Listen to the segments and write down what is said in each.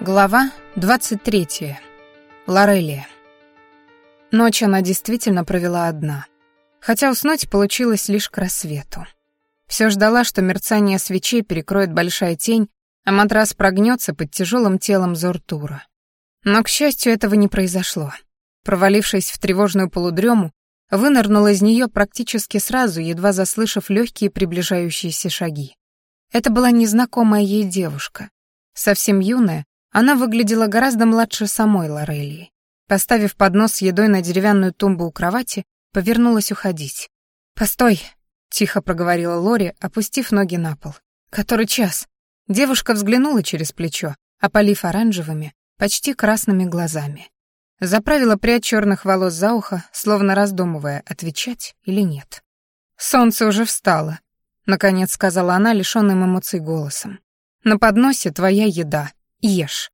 Глава 23. Лорелия. Ночь она действительно провела одна, хотя уснуть получилось лишь к рассвету. Все ждала, что мерцание свечей перекроет большая тень, а матрас прогнется под тяжелым телом Зортура. Но, к счастью, этого не произошло. Провалившись в тревожную полудрему, вынырнула из нее практически сразу, едва заслышав легкие приближающиеся шаги. Это была незнакомая ей девушка, совсем юная, она выглядела гораздо младше самой Лорелии. Поставив поднос с едой на деревянную тумбу у кровати, повернулась уходить. «Постой!» — тихо проговорила Лори, опустив ноги на пол. «Который час?» Девушка взглянула через плечо, опалив оранжевыми, почти красными глазами. Заправила прядь черных волос за ухо, словно раздумывая, отвечать или нет. «Солнце уже встало», — наконец сказала она, лишённым эмоций голосом. «На подносе твоя еда. Ешь».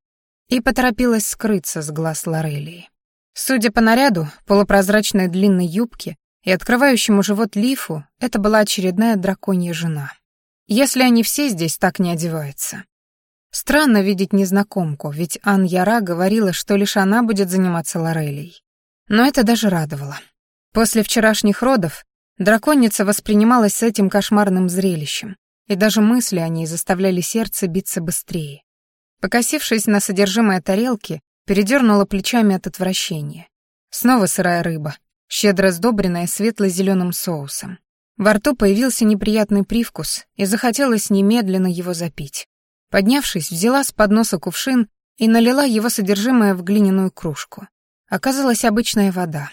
И поторопилась скрыться с глаз Лорелии. Судя по наряду, полупрозрачной длинной юбке и открывающему живот лифу, это была очередная драконья жена. Если они все здесь так не одеваются. Странно видеть незнакомку, ведь Ан Яра говорила, что лишь она будет заниматься Лорелией. Но это даже радовало. После вчерашних родов драконица воспринималась с этим кошмарным зрелищем, и даже мысли о ней заставляли сердце биться быстрее. Покосившись на содержимое тарелки, передернула плечами от отвращения. Снова сырая рыба, щедро сдобренная светло-зеленым соусом. Во рту появился неприятный привкус, и захотелось немедленно его запить. Поднявшись, взяла с подноса кувшин и налила его содержимое в глиняную кружку. Оказалась обычная вода.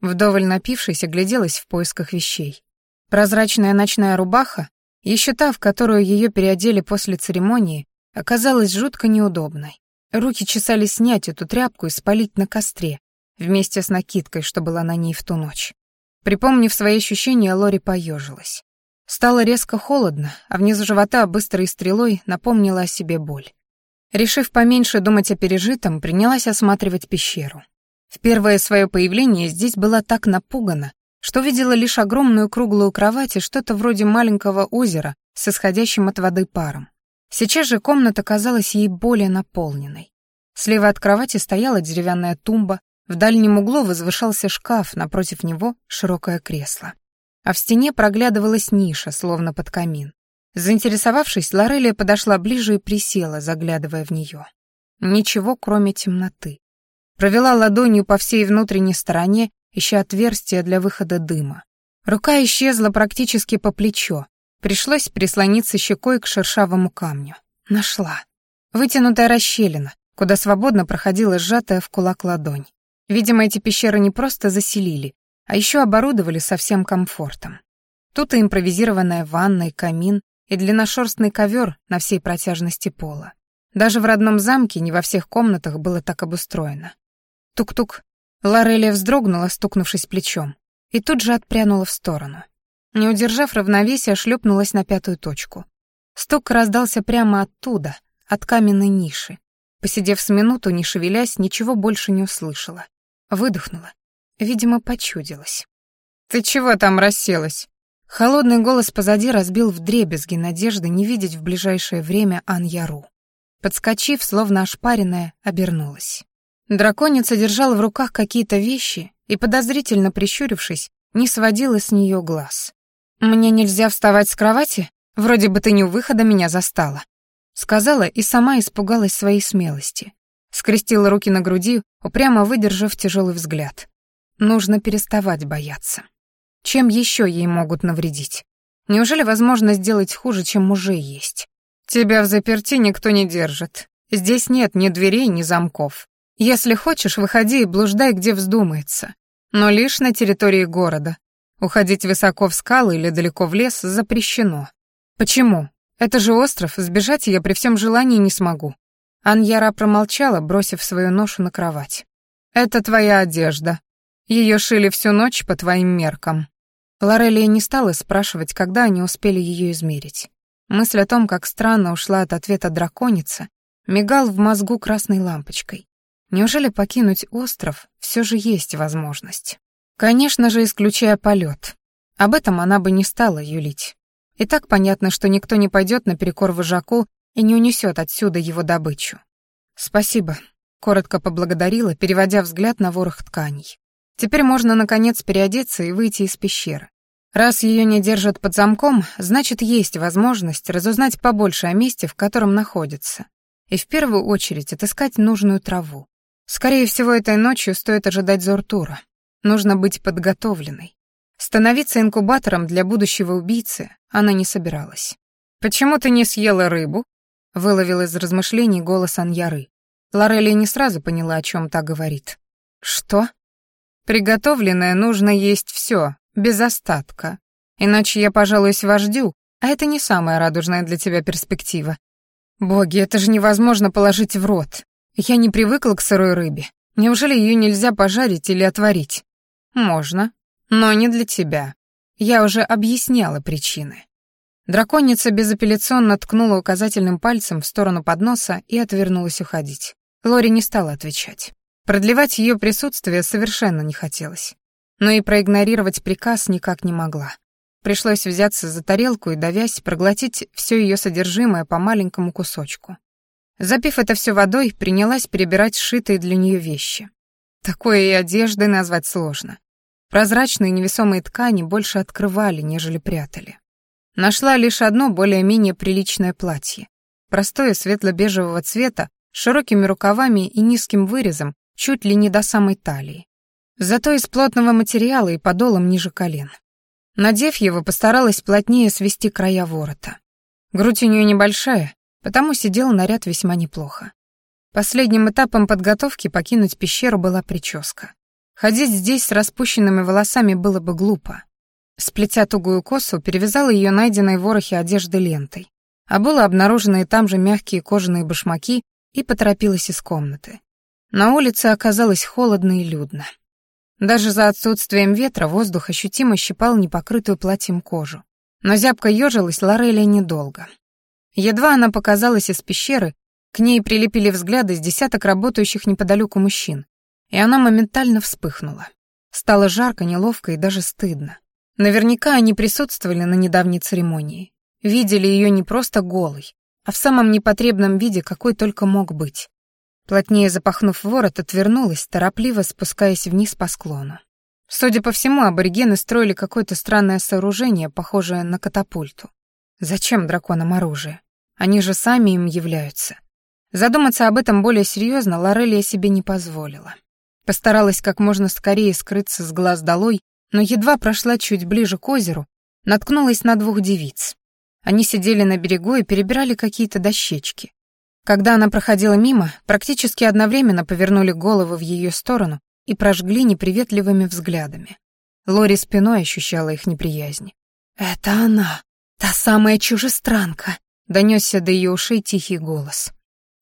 Вдоволь напившись, огляделась в поисках вещей. Прозрачная ночная рубаха, еще та, в которую ее переодели после церемонии, оказалась жутко неудобной. Руки чесали снять эту тряпку и спалить на костре, вместе с накидкой, что была на ней в ту ночь. Припомнив свои ощущения, Лори поежилась. Стало резко холодно, а внизу живота быстрой стрелой напомнила о себе боль. Решив поменьше думать о пережитом, принялась осматривать пещеру. В первое свое появление здесь была так напугана, что видела лишь огромную круглую кровать и что-то вроде маленького озера с исходящим от воды паром. Сейчас же комната казалась ей более наполненной. Слева от кровати стояла деревянная тумба, в дальнем углу возвышался шкаф, напротив него широкое кресло. А в стене проглядывалась ниша, словно под камин. Заинтересовавшись, Лорелия подошла ближе и присела, заглядывая в нее. Ничего, кроме темноты. Провела ладонью по всей внутренней стороне, ища отверстие для выхода дыма. Рука исчезла практически по плечо, Пришлось прислониться щекой к шершавому камню. Нашла. Вытянутая расщелина, куда свободно проходила сжатая в кулак ладонь. Видимо, эти пещеры не просто заселили, а еще оборудовали со всем комфортом. Тут и импровизированная ванна, и камин, и длинношерстный ковер на всей протяжности пола. Даже в родном замке не во всех комнатах было так обустроено. Тук-тук. Лорелия вздрогнула, стукнувшись плечом, и тут же отпрянула в сторону. Не удержав равновесия, шлепнулась на пятую точку. Стук раздался прямо оттуда, от каменной ниши. Посидев с минуту, не шевелясь, ничего больше не услышала. Выдохнула. Видимо, почудилась. «Ты чего там расселась?» Холодный голос позади разбил вдребезги надежды не видеть в ближайшее время Ан-Яру. Подскочив, словно ошпаренная, обернулась. Драконица держала в руках какие-то вещи и, подозрительно прищурившись, не сводила с нее глаз. «Мне нельзя вставать с кровати? Вроде бы ты не у выхода меня застала», сказала и сама испугалась своей смелости. Скрестила руки на груди, упрямо выдержав тяжелый взгляд. Нужно переставать бояться. Чем еще ей могут навредить? Неужели возможно сделать хуже, чем уже есть? Тебя в заперти никто не держит. Здесь нет ни дверей, ни замков. Если хочешь, выходи и блуждай, где вздумается. Но лишь на территории города, Уходить высоко в скалы или далеко в лес запрещено. Почему? Это же остров, сбежать я при всем желании не смогу. Аньяра промолчала, бросив свою ношу на кровать. Это твоя одежда. Ее шили всю ночь по твоим меркам. Лорелия не стала спрашивать, когда они успели ее измерить. Мысль о том, как странно ушла от ответа драконица, мигал в мозгу красной лампочкой. Неужели покинуть остров все же есть возможность? Конечно же, исключая полет. Об этом она бы не стала юлить. И так понятно, что никто не пойдет наперекор вожаку и не унесет отсюда его добычу. «Спасибо», — коротко поблагодарила, переводя взгляд на ворох тканей. «Теперь можно, наконец, переодеться и выйти из пещеры. Раз ее не держат под замком, значит, есть возможность разузнать побольше о месте, в котором находится. И в первую очередь отыскать нужную траву. Скорее всего, этой ночью стоит ожидать Зортура. Нужно быть подготовленной. Становиться инкубатором для будущего убийцы она не собиралась. «Почему ты не съела рыбу?» — выловил из размышлений голос Аньяры. Лорелия не сразу поняла, о чем та говорит. «Что?» «Приготовленное нужно есть все, без остатка. Иначе я пожалуюсь вождю, а это не самая радужная для тебя перспектива. Боги, это же невозможно положить в рот. Я не привыкла к сырой рыбе. Неужели ее нельзя пожарить или отварить? Можно, но не для тебя. Я уже объясняла причины. Драконица безапелляционно ткнула указательным пальцем в сторону подноса и отвернулась уходить. Лори не стала отвечать. Продлевать ее присутствие совершенно не хотелось. Но и проигнорировать приказ никак не могла. Пришлось взяться за тарелку и, давясь, проглотить все ее содержимое по маленькому кусочку. Запив это все водой, принялась перебирать сшитые для нее вещи. Такое и одеждой назвать сложно. Прозрачные невесомые ткани больше открывали, нежели прятали. Нашла лишь одно более-менее приличное платье. Простое светло-бежевого цвета, с широкими рукавами и низким вырезом, чуть ли не до самой талии. Зато из плотного материала и подолом ниже колен. Надев его, постаралась плотнее свести края ворота. Грудь у нее небольшая, потому сидел наряд весьма неплохо. Последним этапом подготовки покинуть пещеру была прическа. Ходить здесь с распущенными волосами было бы глупо. Сплетя тугую косу, перевязала ее найденной в ворохе одежды лентой. А было обнаружены там же мягкие кожаные башмаки и поторопилась из комнаты. На улице оказалось холодно и людно. Даже за отсутствием ветра воздух ощутимо щипал непокрытую платьем кожу. Но зябко ёжилась Лорелия недолго. Едва она показалась из пещеры, к ней прилепили взгляды с десяток работающих неподалеку мужчин, и она моментально вспыхнула. Стало жарко, неловко и даже стыдно. Наверняка они присутствовали на недавней церемонии. Видели ее не просто голой, а в самом непотребном виде, какой только мог быть. Плотнее запахнув ворот, отвернулась, торопливо спускаясь вниз по склону. Судя по всему, аборигены строили какое-то странное сооружение, похожее на катапульту. Зачем драконам оружие? Они же сами им являются. Задуматься об этом более серьезно Лорелия себе не позволила. Постаралась как можно скорее скрыться с глаз долой, но едва прошла чуть ближе к озеру, наткнулась на двух девиц. Они сидели на берегу и перебирали какие-то дощечки. Когда она проходила мимо, практически одновременно повернули головы в ее сторону и прожгли неприветливыми взглядами. Лори спиной ощущала их неприязнь. «Это она, та самая чужестранка», — донесся до ее ушей тихий голос.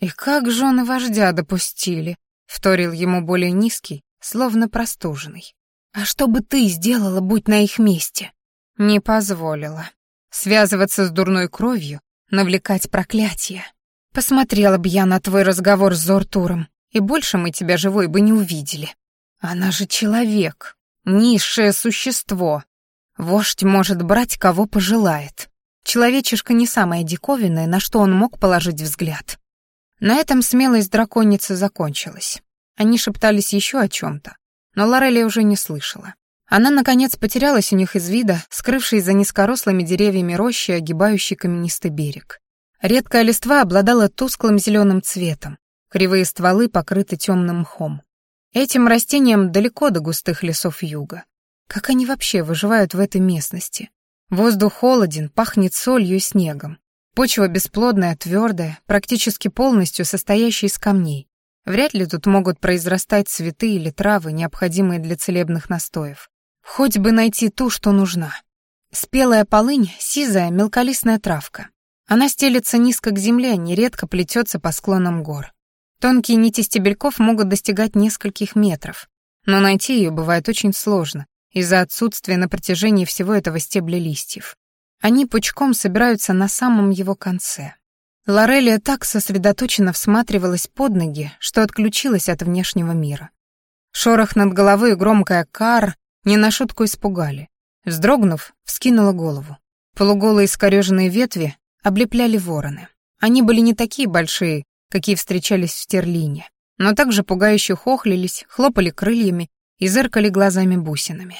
«И как жены вождя допустили?» — вторил ему более низкий, словно простуженный. «А что бы ты сделала, будь на их месте?» «Не позволила. Связываться с дурной кровью, навлекать проклятие. Посмотрела бы я на твой разговор с Зортуром, и больше мы тебя живой бы не увидели. Она же человек, низшее существо. Вождь может брать, кого пожелает. Человечишка не самое диковинное, на что он мог положить взгляд. На этом смелость драконицы закончилась. Они шептались еще о чем-то, но Лорелия уже не слышала. Она, наконец, потерялась у них из вида, скрывшись за низкорослыми деревьями рощи, огибающей каменистый берег. Редкая листва обладала тусклым зеленым цветом, кривые стволы покрыты темным мхом. Этим растениям далеко до густых лесов юга. Как они вообще выживают в этой местности? Воздух холоден, пахнет солью и снегом. Почва бесплодная, твердая, практически полностью состоящая из камней. Вряд ли тут могут произрастать цветы или травы, необходимые для целебных настоев. Хоть бы найти ту, что нужна. Спелая полынь — сизая мелколистная травка. Она стелется низко к земле, нередко плетется по склонам гор. Тонкие нити стебельков могут достигать нескольких метров, но найти ее бывает очень сложно из-за отсутствия на протяжении всего этого стебля листьев. Они пучком собираются на самом его конце. Лорелия так сосредоточенно всматривалась под ноги, что отключилась от внешнего мира. Шорох над головой и громкая «кар» не на шутку испугали. Вздрогнув, вскинула голову. Полуголые искорёженные ветви облепляли вороны. Они были не такие большие, какие встречались в Стерлине, но также пугающе хохлились, хлопали крыльями и зыркали глазами-бусинами.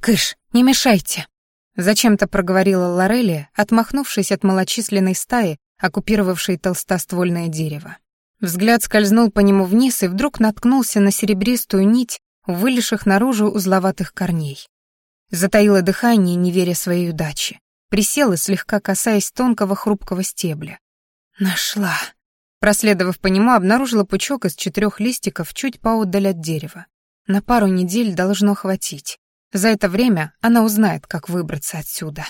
«Кыш, не мешайте!» Зачем-то проговорила Лорелия, отмахнувшись от малочисленной стаи, оккупировавшей толстоствольное дерево. Взгляд скользнул по нему вниз и вдруг наткнулся на серебристую нить, вылезших наружу узловатых корней. Затаила дыхание, не веря своей удаче. Присела, слегка касаясь тонкого хрупкого стебля. «Нашла!» Проследовав по нему, обнаружила пучок из четырех листиков чуть поодаль от дерева. На пару недель должно хватить. За это время она узнает, как выбраться отсюда.